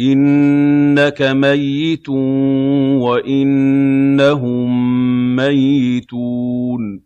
إِنَّكَ مَيِّتٌ وَإِنَّهُم مَّيِّتُونَ